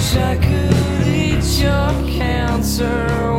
wish I could eat your cancer.